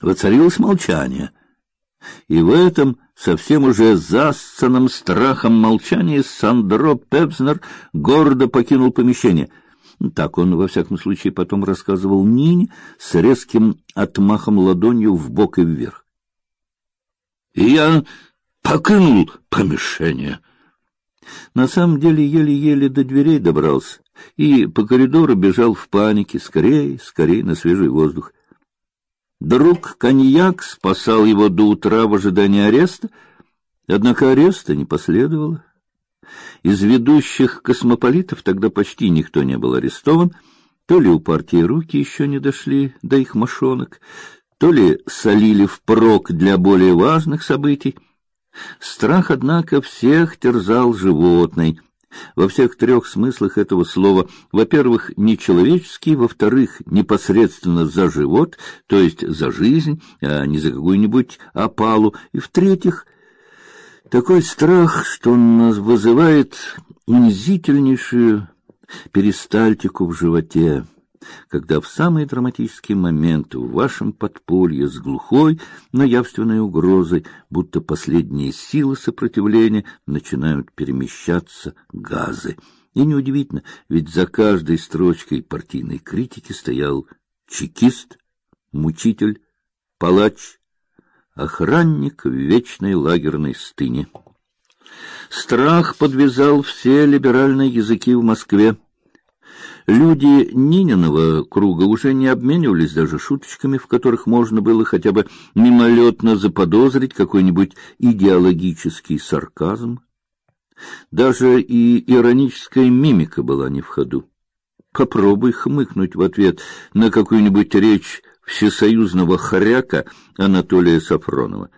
Воцарилось молчание. И в этом совсем уже зассанном страхом молчании Сандро Пепзнер гордо покинул помещение. Так он, во всяком случае, потом рассказывал Нине с резким отмахом ладонью в бок и вверх. И я покинул помещение. На самом деле еле-еле до дверей добрался и по коридору бежал в панике, скорее, скорее на свежий воздух. Друг коньяк спасал его до утра в ожидании ареста, однако ареста не последовало. Из ведущих космополитов тогда почти никто не был арестован, то ли у партии руки еще не дошли до их мошонок, то ли солили впрок для более важных событий. Страх, однако, всех терзал животный, во всех трех смыслах этого слова. Во-первых, нечеловеческий, во-вторых, непосредственно за живот, то есть за жизнь, а не за какую-нибудь опалу, и в-третьих, такой страх, что он вызывает унизительнейшую перистальтику в животе когда в самый драматический момент в вашем подполье с глухой, но явственной угрозой, будто последние силы сопротивления начинают перемещаться газы. И неудивительно, ведь за каждой строчкой партийной критики стоял чекист, мучитель, палач, охранник в вечной лагерной стыне. Страх подвязал все либеральные языки в Москве. Люди Нининого круга уже не обменивались даже шуточками, в которых можно было хотя бы мимолетно заподозрить какой-нибудь идеологический сарказм. Даже и ироническая мимика была не в ходу. Попробуй хмыкнуть в ответ на какую-нибудь речь всесоюзного хоряка Анатолия Сафронова.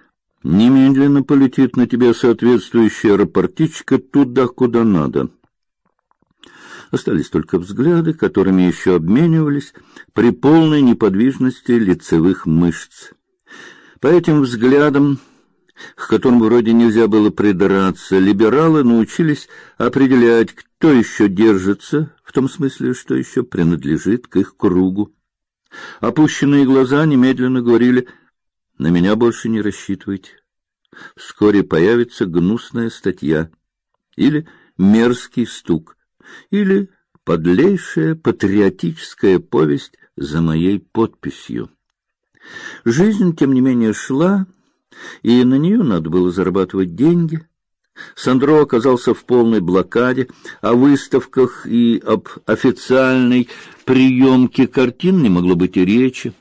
Немедленно полетит на тебя соответствующая рапортичка туда, куда надо. Остались только взгляды, которыми еще обменивались при полной неподвижности лицевых мышц. По этим взглядам, к которым вроде нельзя было придраться, либералы научились определять, кто еще держится, в том смысле, что еще принадлежит к их кругу. Опущенные глаза немедленно говорили: "На меня больше не рассчитывайте. Вскоре появится гнусная статья или мерзкий стук или подлейшая патриотическая повесть за моей подписью. Жизнь, тем не менее, шла, и на нее надо было зарабатывать деньги. Сандро оказался в полной блокаде, о выставках и об официальной приемке картин не могло быть и речи.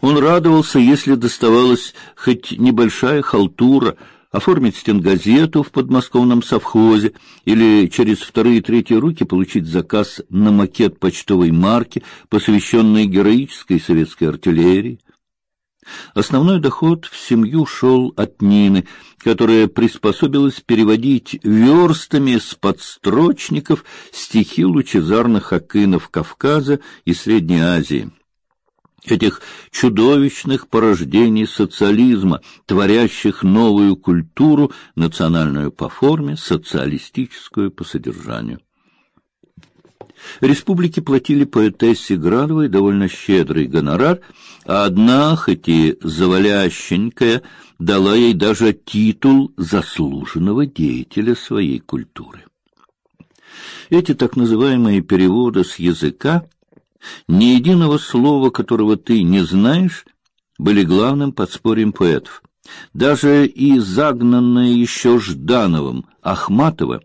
Он радовался, если доставалась хоть небольшая халтура, оформить стенгазету в подмосковном совхозе или через вторые и третьи руки получить заказ на макет почтовой марки, посвященный героической советской артиллерии. Основной доход в семью шел от Нины, которая приспособилась переводить верстами с подстрочников стихи лучезарных акинов Кавказа и Средней Азии этих чудовищных порождений социализма, творящих новую культуру, национальную по форме, социалистическую по содержанию. Республики платили поэтессе Градовой довольно щедрый гонорар, а одна, хоть и завалященькая, дала ей даже титул заслуженного деятеля своей культуры. Эти так называемые переводы с языка ни единого слова, которого ты не знаешь, были главным подспорьем поэтов. Даже и загнанная еще Ждановым Ахматова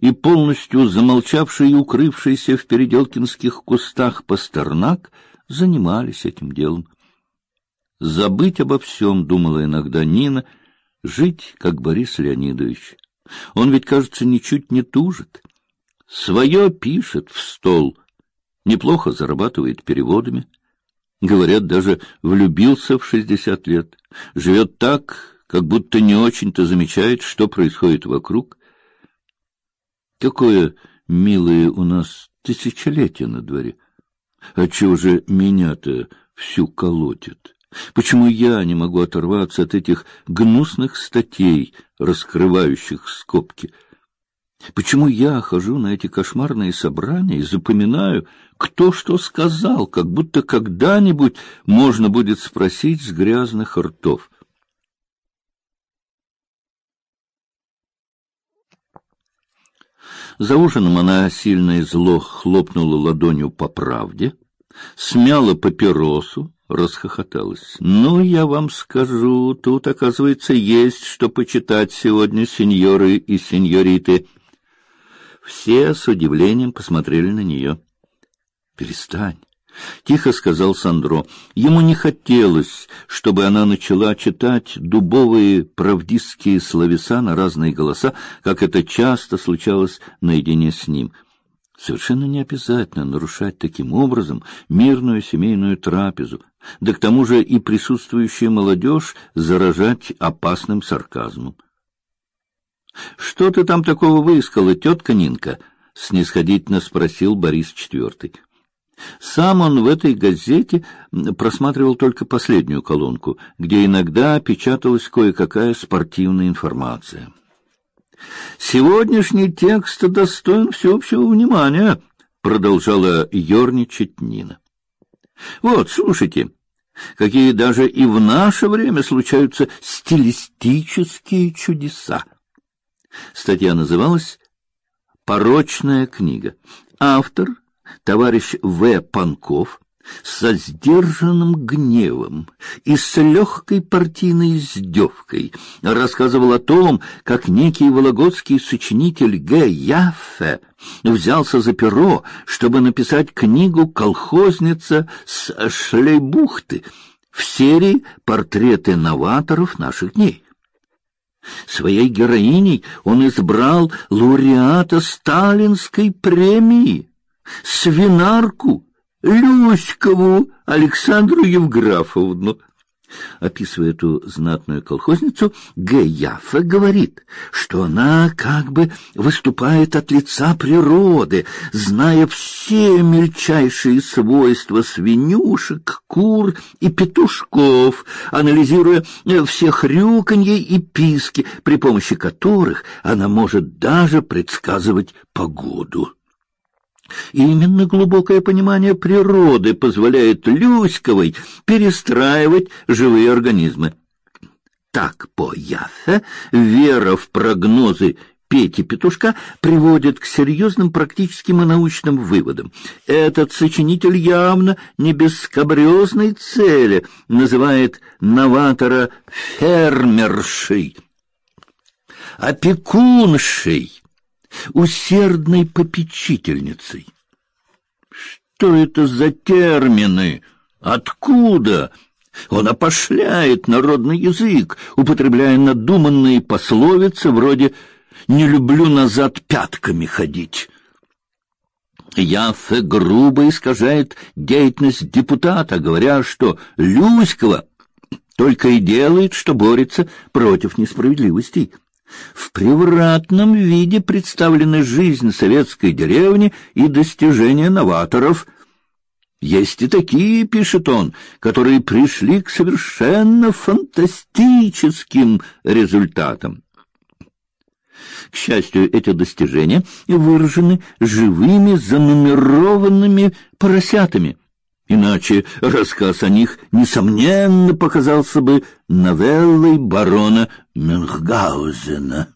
и полностью замолчавший и укрывшийся в переделкинских кустах Пастернак занимались этим делом. Забыть обо всем, думала иногда Нина, жить, как Борис Леонидович. Он ведь, кажется, ничуть не тужит. Свое пишет в стол, неплохо зарабатывает переводами. Говорят, даже влюбился в шестьдесят лет. Живет так, как будто не очень-то замечает, что происходит вокруг. Какое милое у нас тысячелетие на дворе. А чего же меня-то всю колотит? Почему я не могу оторваться от этих гнусных статей, раскрывающих скобки? Почему я хожу на эти кошмарные собрания и запоминаю, кто что сказал, как будто когда-нибудь можно будет спросить с грязных ртов? За ужином она сильно и зло хлопнула ладонью по правде, смяла папиросу, расхохоталась. «Ну, я вам скажу, тут, оказывается, есть что почитать сегодня, сеньоры и сеньориты». Все с удивлением посмотрели на нее. «Перестань». — тихо сказал Сандро. Ему не хотелось, чтобы она начала читать дубовые правдистские словеса на разные голоса, как это часто случалось наедине с ним. Совершенно не обязательно нарушать таким образом мирную семейную трапезу, да к тому же и присутствующая молодежь заражать опасным сарказмом. — Что ты там такого выискала, тетка Нинка? — снисходительно спросил Борис Четвертый. Сам он в этой газете просматривал только последнюю колонку, где иногда печаталась кое-какая спортивная информация. Сегодняшний текст достоин всеобщего внимания, продолжала ерничать Нина. Вот, слушайте, какие даже и в наше время случаются стилистические чудеса. Статья называлась «Порочная книга». Автор товарищ В. Панков со сдержанным гневом и с легкой партийной издевкой рассказывал о том, как некий вологодский сочинитель Г. Яффе взялся за перо, чтобы написать книгу «Колхозница с Шлейбухты» в серии «Портреты новаторов наших дней». Своей героиней он избрал лауреата Сталинской премии свинарку Люськову Александру Евграфовну. Описывая эту знатную колхозницу, Г. Яффе говорит, что она как бы выступает от лица природы, зная все мельчайшие свойства свинюшек, кур и петушков, анализируя все хрюканье и писки, при помощи которых она может даже предсказывать погоду. И именно глубокое понимание природы позволяет Люськовой перестраивать живые организмы. Так, по Яфе, вера в прогнозы Пети Петушка приводит к серьезным практическим и научным выводам. Этот сочинитель явно не без скабрезной цели называет новатора фермершей, опекуншей, усердной попечительницей. Что это за термины? Откуда? Он опошляет народный язык, употребляя надуманные пословицы вроде «не люблю назад пятками ходить». Яфе грубо искажает деятельность депутата, говоря, что Люськова только и делает, что борется против несправедливостей. В превратном виде представлены жизнь советской деревни и достижения новаторов. Есть и такие, пишет он, которые пришли к совершенно фантастическим результатам. К счастью, эти достижения выражены живыми занумерованными поросятами. Иначе рассказ о них, несомненно, показался бы новеллой барона Мюнхгаузена.